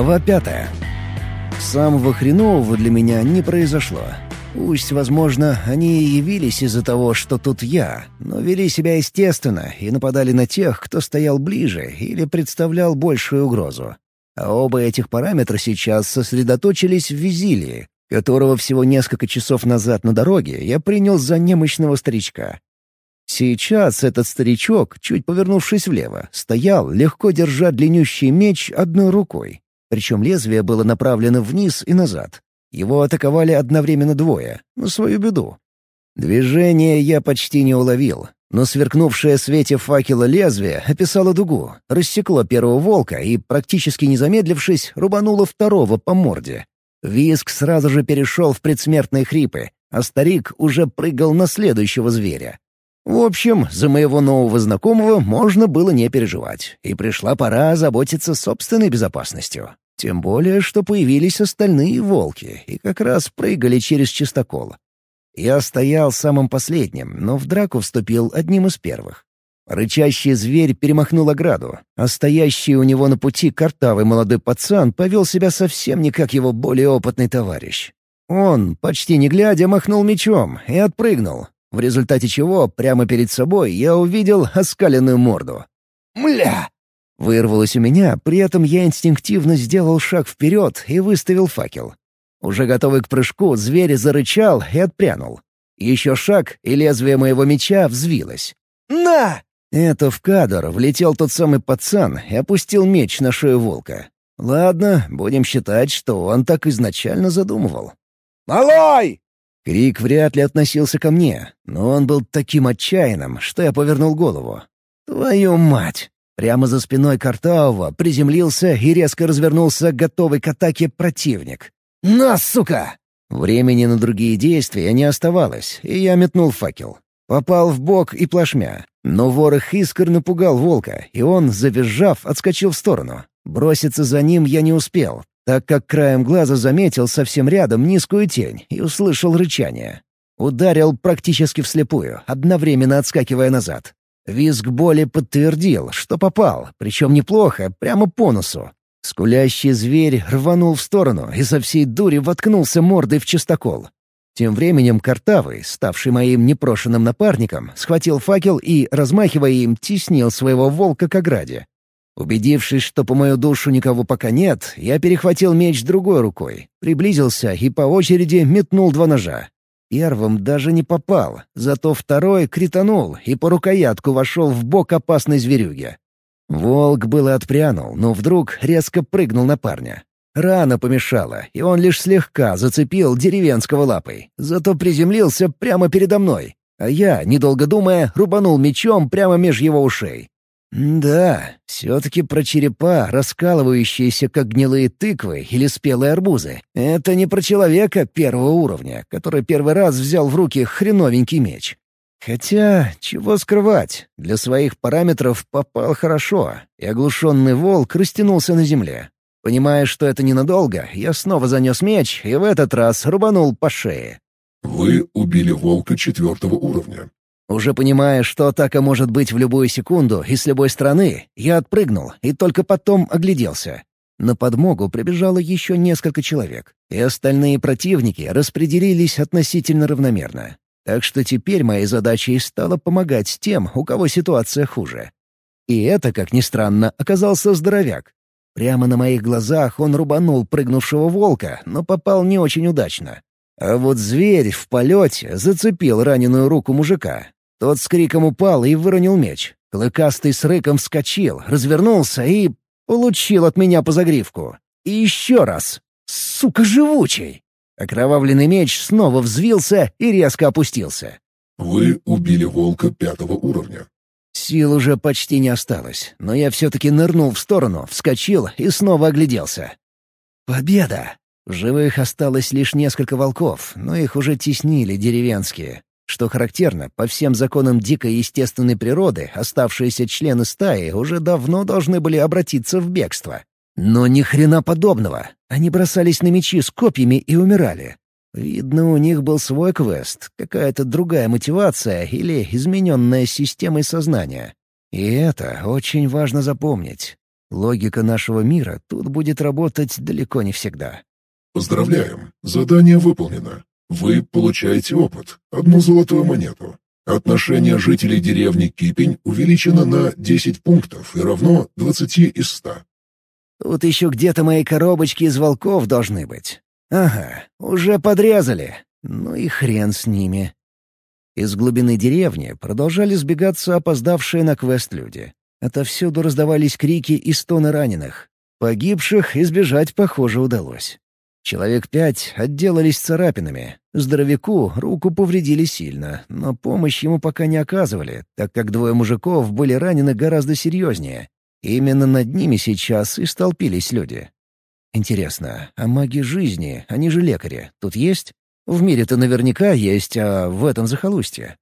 Глава пятая. Самого хренового для меня не произошло. Пусть, возможно, они и явились из-за того, что тут я, но вели себя естественно и нападали на тех, кто стоял ближе или представлял большую угрозу. А оба этих параметра сейчас сосредоточились в Визилии, которого всего несколько часов назад на дороге я принял за немощного старичка. Сейчас этот старичок, чуть повернувшись влево, стоял, легко держа длиннющий меч одной рукой. Причем лезвие было направлено вниз и назад. Его атаковали одновременно двое, на свою беду. Движение я почти не уловил, но сверкнувшее в свете факела лезвие описало дугу, рассекло первого волка и, практически не замедлившись, рубануло второго по морде. Виск сразу же перешел в предсмертные хрипы, а старик уже прыгал на следующего зверя. В общем, за моего нового знакомого можно было не переживать, и пришла пора заботиться собственной безопасностью. Тем более, что появились остальные волки и как раз прыгали через чистокол. Я стоял самым последним, но в драку вступил одним из первых. Рычащий зверь перемахнул ограду, а стоящий у него на пути картавый молодой пацан повел себя совсем не как его более опытный товарищ. Он, почти не глядя, махнул мечом и отпрыгнул, в результате чего прямо перед собой я увидел оскаленную морду. «Мля!» Вырвалось у меня, при этом я инстинктивно сделал шаг вперед и выставил факел. Уже готовый к прыжку, зверь зарычал и отпрянул. Еще шаг, и лезвие моего меча взвилось. «На!» Это в кадр влетел тот самый пацан и опустил меч на шею волка. Ладно, будем считать, что он так изначально задумывал. «Малой!» Крик вряд ли относился ко мне, но он был таким отчаянным, что я повернул голову. «Твою мать!» Прямо за спиной Картаова приземлился и резко развернулся, готовый к атаке противник. «На, сука!» Времени на другие действия не оставалось, и я метнул факел. Попал в бок и плашмя. Но ворох искр напугал волка, и он, завизжав, отскочил в сторону. Броситься за ним я не успел, так как краем глаза заметил совсем рядом низкую тень и услышал рычание. Ударил практически вслепую, одновременно отскакивая назад. Визг боли подтвердил, что попал, причем неплохо, прямо по носу. Скулящий зверь рванул в сторону и со всей дури воткнулся мордой в чистокол. Тем временем Картавый, ставший моим непрошенным напарником, схватил факел и, размахивая им, теснил своего волка к ограде. Убедившись, что по мою душу никого пока нет, я перехватил меч другой рукой, приблизился и по очереди метнул два ножа. Первым даже не попал, зато второй кританул и по рукоятку вошел в бок опасной зверюги. Волк было отпрянул, но вдруг резко прыгнул на парня. Рана помешала, и он лишь слегка зацепил деревенского лапой, зато приземлился прямо передо мной, а я, недолго думая, рубанул мечом прямо меж его ушей. Да, все-таки про черепа, раскалывающиеся как гнилые тыквы или спелые арбузы. Это не про человека первого уровня, который первый раз взял в руки хреновенький меч. Хотя, чего скрывать, для своих параметров попал хорошо, и оглушенный волк растянулся на земле. Понимая, что это ненадолго, я снова занес меч и в этот раз рубанул по шее. Вы убили волка четвертого уровня. Уже понимая, что атака может быть в любую секунду и с любой стороны, я отпрыгнул и только потом огляделся. На подмогу прибежало еще несколько человек, и остальные противники распределились относительно равномерно. Так что теперь моей задачей стало помогать тем, у кого ситуация хуже. И это, как ни странно, оказался здоровяк. Прямо на моих глазах он рубанул прыгнувшего волка, но попал не очень удачно. А вот зверь в полете зацепил раненую руку мужика, тот с криком упал и выронил меч. Клыкастый с рыком вскочил, развернулся и... получил от меня по загривку. И еще раз. Сука живучий! Окровавленный меч снова взвился и резко опустился. «Вы убили волка пятого уровня». Сил уже почти не осталось, но я все-таки нырнул в сторону, вскочил и снова огляделся. Победа! В живых осталось лишь несколько волков, но их уже теснили деревенские. Что характерно, по всем законам дикой естественной природы оставшиеся члены стаи уже давно должны были обратиться в бегство. Но ни хрена подобного. Они бросались на мечи с копьями и умирали. Видно, у них был свой квест, какая-то другая мотивация или измененная системой сознания. И это очень важно запомнить. Логика нашего мира тут будет работать далеко не всегда. Поздравляем, задание выполнено. Вы получаете опыт, одну золотую монету. Отношение жителей деревни Кипень увеличено на 10 пунктов и равно 20 из 100. Тут еще где-то мои коробочки из волков должны быть. Ага, уже подрезали. Ну и хрен с ними. Из глубины деревни продолжали сбегаться опоздавшие на квест люди. Отовсюду раздавались крики и стоны раненых. Погибших избежать, похоже, удалось. Человек пять отделались царапинами. Здоровяку руку повредили сильно, но помощь ему пока не оказывали, так как двое мужиков были ранены гораздо серьезнее. Именно над ними сейчас и столпились люди. Интересно, а маги жизни, они же лекари, тут есть? В мире-то наверняка есть, а в этом захолустье.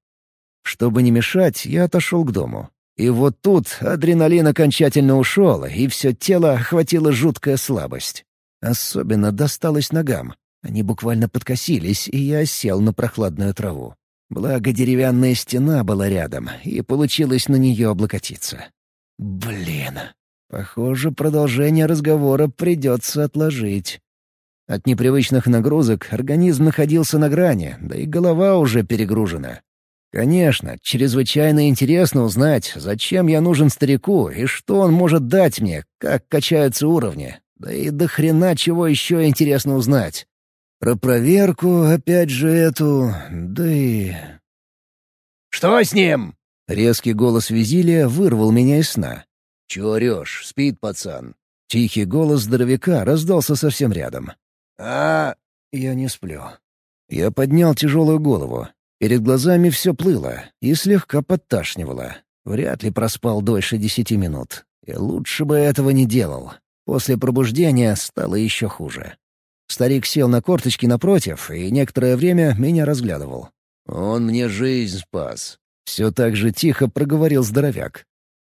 Чтобы не мешать, я отошел к дому. И вот тут адреналин окончательно ушел, и все тело охватила жуткая слабость. Особенно досталось ногам. Они буквально подкосились, и я сел на прохладную траву. Благо деревянная стена была рядом, и получилось на нее облокотиться. Блин, похоже, продолжение разговора придется отложить. От непривычных нагрузок организм находился на грани, да и голова уже перегружена. Конечно, чрезвычайно интересно узнать, зачем я нужен старику и что он может дать мне, как качаются уровни. Да и до хрена чего еще интересно узнать. Про проверку, опять же, эту... да и... «Что с ним?» — резкий голос Визилия вырвал меня из сна. «Чего орешь? Спит пацан». Тихий голос здоровяка раздался совсем рядом. «А...» «Я не сплю». Я поднял тяжелую голову. Перед глазами все плыло и слегка подташнивало. Вряд ли проспал дольше десяти минут. И лучше бы этого не делал. После пробуждения стало еще хуже. Старик сел на корточки напротив и некоторое время меня разглядывал. «Он мне жизнь спас», — все так же тихо проговорил здоровяк.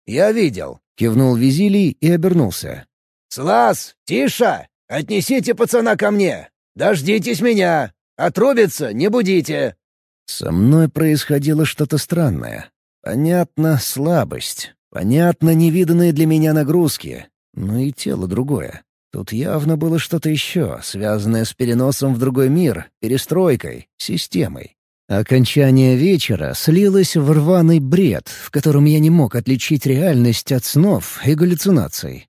«Я видел», — кивнул Визилий и обернулся. «Слаз, тише! Отнесите пацана ко мне! Дождитесь меня! Отрубится, не будите!» Со мной происходило что-то странное. Понятно, слабость. Понятно, невиданные для меня нагрузки. Но и тело другое. Тут явно было что-то еще, связанное с переносом в другой мир, перестройкой, системой. Окончание вечера слилось в рваный бред, в котором я не мог отличить реальность от снов и галлюцинаций.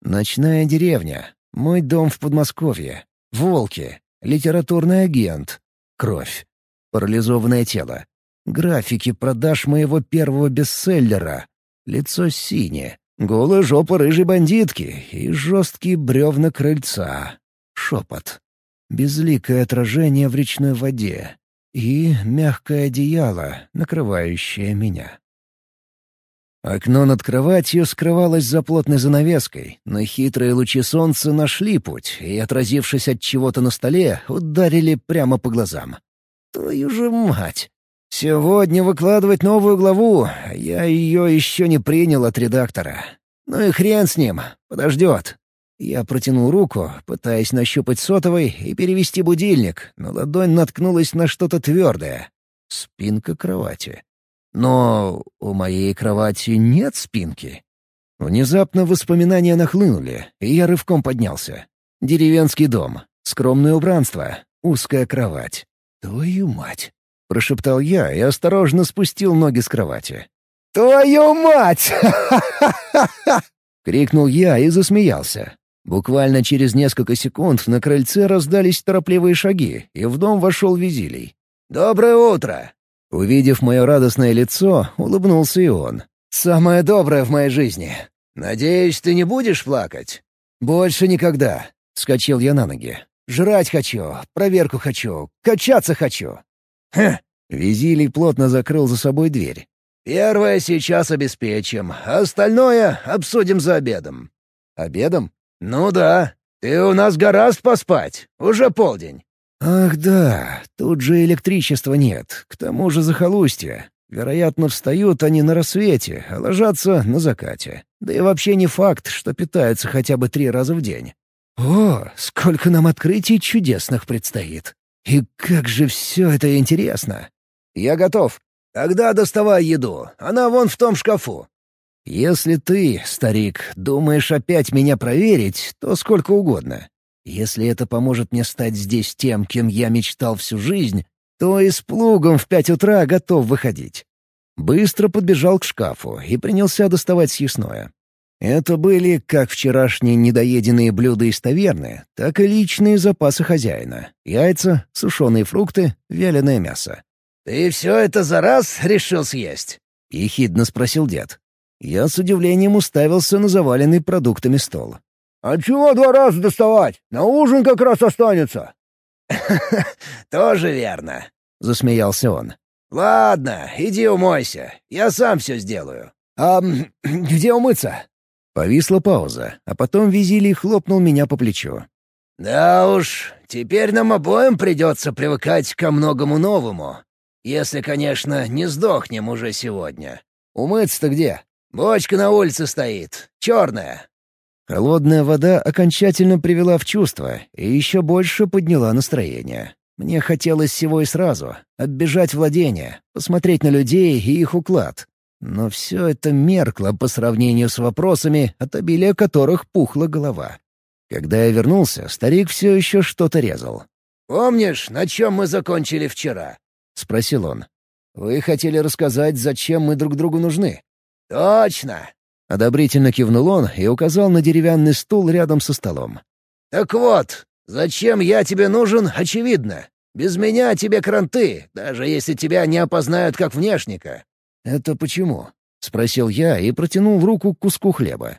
Ночная деревня, мой дом в Подмосковье, волки, литературный агент, кровь, парализованное тело, графики продаж моего первого бестселлера, лицо синее, голая жопа рыжей бандитки и жесткие бревна крыльца, шепот, безликое отражение в речной воде и мягкое одеяло, накрывающее меня. Окно над кроватью скрывалось за плотной занавеской, но хитрые лучи солнца нашли путь и, отразившись от чего-то на столе, ударили прямо по глазам. Твою же мать! Сегодня выкладывать новую главу, я ее еще не принял от редактора. Ну и хрен с ним, подождет. Я протянул руку, пытаясь нащупать сотовый и перевести будильник, но ладонь наткнулась на что-то твердое. Спинка кровати. Но у моей кровати нет спинки. Внезапно воспоминания нахлынули, и я рывком поднялся. Деревенский дом, скромное убранство, узкая кровать. «Твою мать!» — прошептал я и осторожно спустил ноги с кровати. «Твою мать!» — крикнул я и засмеялся. Буквально через несколько секунд на крыльце раздались торопливые шаги, и в дом вошел Визилий. «Доброе утро!» Увидев мое радостное лицо, улыбнулся и он. «Самое доброе в моей жизни. Надеюсь, ты не будешь плакать?» «Больше никогда», — скочил я на ноги. «Жрать хочу, проверку хочу, качаться хочу». «Хм!» — Визилий плотно закрыл за собой дверь. «Первое сейчас обеспечим, остальное обсудим за обедом». «Обедом?» «Ну да. Ты у нас гораздо поспать. Уже полдень». «Ах да, тут же электричества нет, к тому же захолустье. Вероятно, встают они на рассвете, а ложатся на закате. Да и вообще не факт, что питаются хотя бы три раза в день. О, сколько нам открытий чудесных предстоит. И как же все это интересно. Я готов. Тогда доставай еду, она вон в том шкафу. Если ты, старик, думаешь опять меня проверить, то сколько угодно. Если это поможет мне стать здесь тем, кем я мечтал всю жизнь, то и с плугом в пять утра готов выходить. Быстро подбежал к шкафу и принялся доставать съестное. Это были как вчерашние недоеденные блюда из таверны, так и личные запасы хозяина. Яйца, сушеные фрукты, вяленое мясо. «Ты все это за раз решил съесть?» — ехидно спросил дед. Я с удивлением уставился на заваленный продуктами стол. «А чего два раза доставать? На ужин как раз останется». «Тоже верно», — засмеялся он. «Ладно, иди умойся, я сам все сделаю». «А где умыться?» Повисла пауза, а потом Визилий хлопнул меня по плечу. «Да уж, теперь нам обоим придется привыкать ко многому новому. Если, конечно, не сдохнем уже сегодня. Умыться-то где?» «Бочка на улице стоит, черная». Холодная вода окончательно привела в чувство и еще больше подняла настроение. Мне хотелось всего и сразу — оббежать владения, посмотреть на людей и их уклад. Но все это меркло по сравнению с вопросами, от обилия которых пухла голова. Когда я вернулся, старик все еще что-то резал. «Помнишь, на чем мы закончили вчера?» — спросил он. «Вы хотели рассказать, зачем мы друг другу нужны?» «Точно!» — одобрительно кивнул он и указал на деревянный стул рядом со столом. «Так вот, зачем я тебе нужен, очевидно. Без меня тебе кранты, даже если тебя не опознают как внешника». «Это почему?» — спросил я и протянул в руку куску хлеба.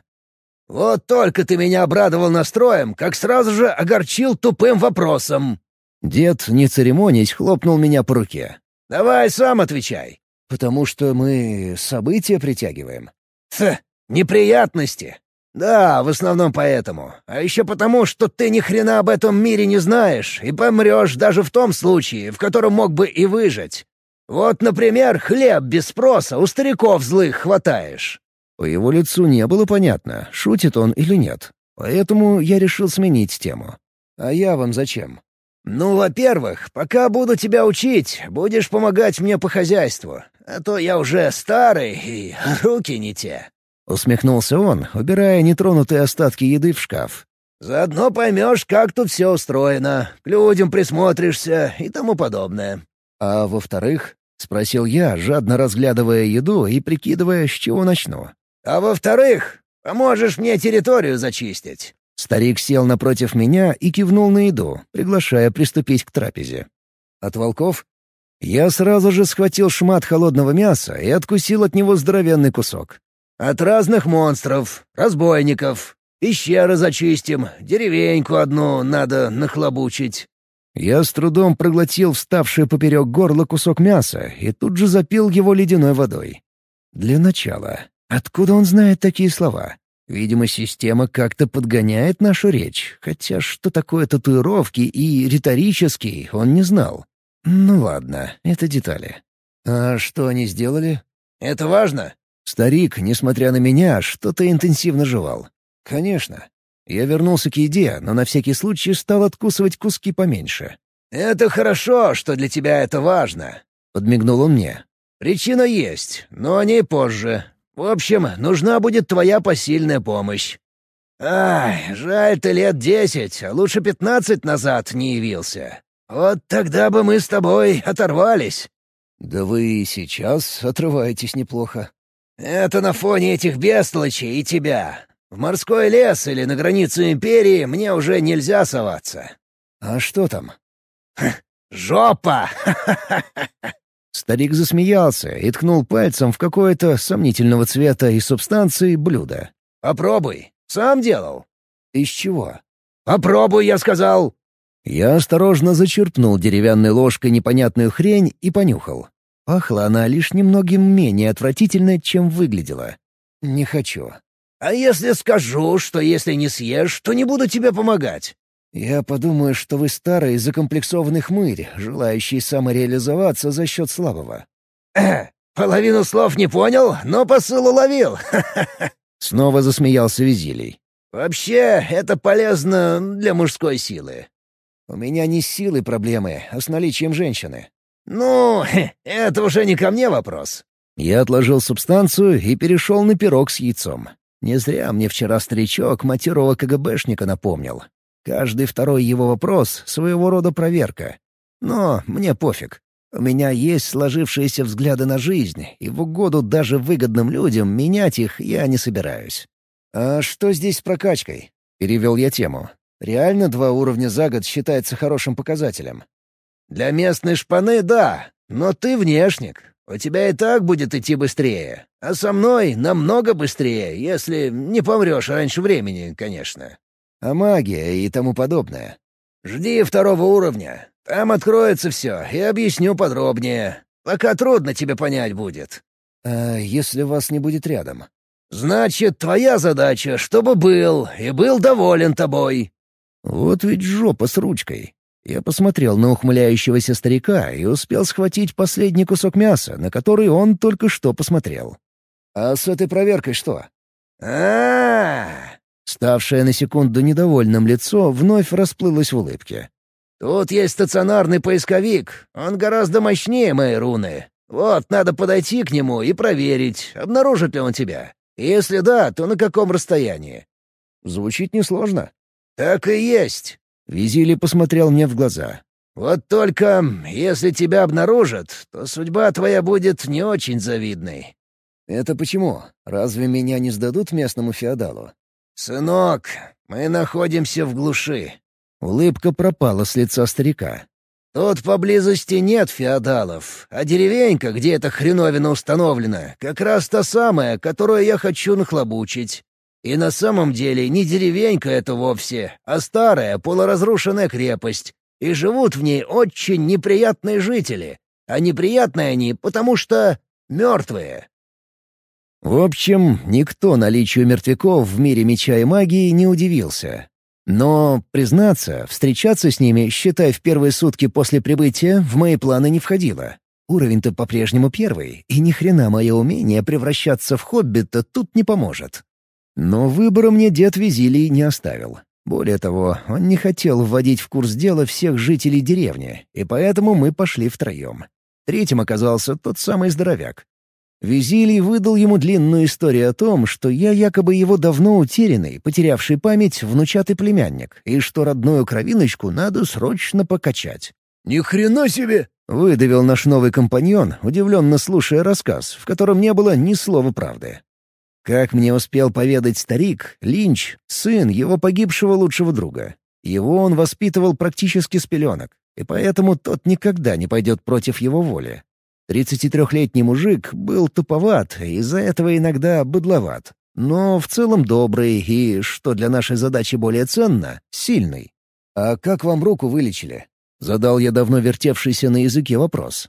«Вот только ты меня обрадовал настроем, как сразу же огорчил тупым вопросом». Дед, не церемонясь, хлопнул меня по руке. «Давай сам отвечай. Потому что мы события притягиваем. Th, неприятности. Да, в основном поэтому. А еще потому, что ты ни хрена об этом мире не знаешь и помрешь даже в том случае, в котором мог бы и выжить. Вот, например, хлеб без спроса у стариков злых хватаешь. По его лицу не было понятно, шутит он или нет. Поэтому я решил сменить тему. А я вам зачем? «Ну, во-первых, пока буду тебя учить, будешь помогать мне по хозяйству, а то я уже старый и руки не те». Усмехнулся он, убирая нетронутые остатки еды в шкаф. «Заодно поймешь, как тут все устроено, к людям присмотришься и тому подобное». «А во-вторых?» — спросил я, жадно разглядывая еду и прикидывая, с чего начну. «А во-вторых, поможешь мне территорию зачистить. Старик сел напротив меня и кивнул на еду, приглашая приступить к трапезе. «От волков?» Я сразу же схватил шмат холодного мяса и откусил от него здоровенный кусок. «От разных монстров, разбойников. Пещеры зачистим, деревеньку одну надо нахлобучить». Я с трудом проглотил вставший поперек горла кусок мяса и тут же запил его ледяной водой. Для начала, откуда он знает такие слова? Видимо, система как-то подгоняет нашу речь, хотя что такое татуировки и риторический он не знал. Ну ладно, это детали. А что они сделали? Это важно? Старик, несмотря на меня, что-то интенсивно жевал. Конечно. Я вернулся к еде, но на всякий случай стал откусывать куски поменьше. «Это хорошо, что для тебя это важно», — подмигнул он мне. «Причина есть, но о ней позже. В общем, нужна будет твоя посильная помощь. Ай, жаль, ты лет десять, а лучше пятнадцать назад не явился. Вот тогда бы мы с тобой оторвались». «Да вы и сейчас отрываетесь неплохо». «Это на фоне этих бестолочей и тебя. В морской лес или на границу империи мне уже нельзя соваться». «А что там?» «Жопа! Старик засмеялся и ткнул пальцем в какое-то сомнительного цвета и субстанции блюдо. «Попробуй. Сам делал». «Из чего?» «Попробуй, я сказал». Я осторожно зачерпнул деревянной ложкой непонятную хрень и понюхал. Пахла она лишь немногим менее отвратительно, чем выглядела. «Не хочу». «А если скажу, что если не съешь, то не буду тебе помогать?» «Я подумаю, что вы старый закомплексованный хмырь, желающий самореализоваться за счет слабого». «Половину слов не понял, но посыл уловил!» Снова засмеялся Визилий. «Вообще, это полезно для мужской силы». «У меня не с силой проблемы, а с наличием женщины». «Ну, это уже не ко мне вопрос». Я отложил субстанцию и перешел на пирог с яйцом. Не зря мне вчера старичок матерого КГБшника напомнил. Каждый второй его вопрос — своего рода проверка. Но мне пофиг. У меня есть сложившиеся взгляды на жизнь, и в угоду даже выгодным людям менять их я не собираюсь. «А что здесь с прокачкой?» — перевел я тему. «Реально два уровня за год считается хорошим показателем?» «Для местной шпаны — да, но ты внешник. У тебя и так будет идти быстрее. А со мной намного быстрее, если не помрешь раньше времени, конечно. А магия и тому подобное. Жди второго уровня. Там откроется все, и объясню подробнее. Пока трудно тебе понять будет. А если вас не будет рядом? Значит, твоя задача, чтобы был, и был доволен тобой. Вот ведь жопа с ручкой. Я посмотрел на ухмыляющегося старика и успел схватить последний кусок мяса, на который он только что посмотрел. «А с этой проверкой что?» а, Ставшее на секунду недовольным лицо вновь расплылось в улыбке. «Тут есть стационарный поисковик. Он гораздо мощнее моей руны. Вот, надо подойти к нему и проверить, обнаружит ли он тебя. Если да, то на каком расстоянии?» «Звучит несложно». «Так и есть. Визили посмотрел мне в глаза. «Вот только, если тебя обнаружат, то судьба твоя будет не очень завидной». «Это почему? Разве меня не сдадут местному феодалу?» «Сынок, мы находимся в глуши». Улыбка пропала с лица старика. «Тут поблизости нет феодалов, а деревенька, где эта хреновина установлена, как раз та самая, которую я хочу нахлобучить. И на самом деле не деревенька это вовсе, а старая полуразрушенная крепость. И живут в ней очень неприятные жители. А неприятные они, потому что мертвые. В общем, никто наличию мертвяков в мире меча и магии не удивился. Но, признаться, встречаться с ними, считай, в первые сутки после прибытия, в мои планы не входило. Уровень-то по-прежнему первый, и ни хрена мое умение превращаться в хоббита тут не поможет. Но выбора мне дед Визилий не оставил. Более того, он не хотел вводить в курс дела всех жителей деревни, и поэтому мы пошли втроем. Третьим оказался тот самый здоровяк. Визилий выдал ему длинную историю о том, что я якобы его давно утерянный, потерявший память, внучатый племянник, и что родную кровиночку надо срочно покачать. «Ни хрена себе!» — выдавил наш новый компаньон, удивленно слушая рассказ, в котором не было ни слова правды. Как мне успел поведать старик, Линч — сын его погибшего лучшего друга. Его он воспитывал практически с пеленок, и поэтому тот никогда не пойдет против его воли. 33-летний мужик был туповат из-за этого иногда быдловат, но в целом добрый и, что для нашей задачи более ценно, сильный. «А как вам руку вылечили?» — задал я давно вертевшийся на языке вопрос.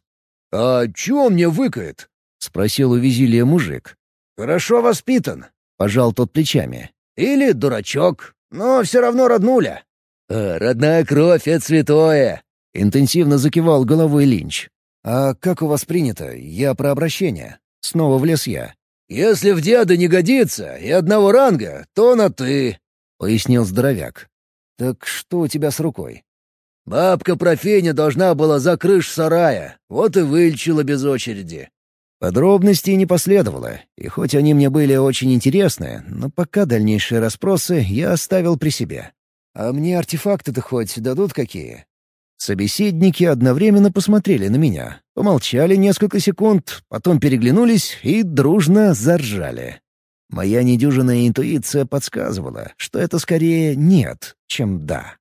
«А чего мне выкает?» — спросил у визилия мужик. «Хорошо воспитан», — пожал тот плечами. «Или дурачок, но все равно роднуля». «А, «Родная кровь — это святое!» — интенсивно закивал головой Линч. «А как у вас принято? Я про обращение». Снова влез я. «Если в деда не годится и одного ранга, то на «ты», — пояснил здоровяк. «Так что у тебя с рукой?» «Бабка профеня должна была за крыш сарая, вот и вылечила без очереди. Подробностей не последовало, и хоть они мне были очень интересны, но пока дальнейшие расспросы я оставил при себе. «А мне артефакты-то хоть дадут какие?» Собеседники одновременно посмотрели на меня, помолчали несколько секунд, потом переглянулись и дружно заржали. Моя недюжинная интуиция подсказывала, что это скорее «нет», чем «да».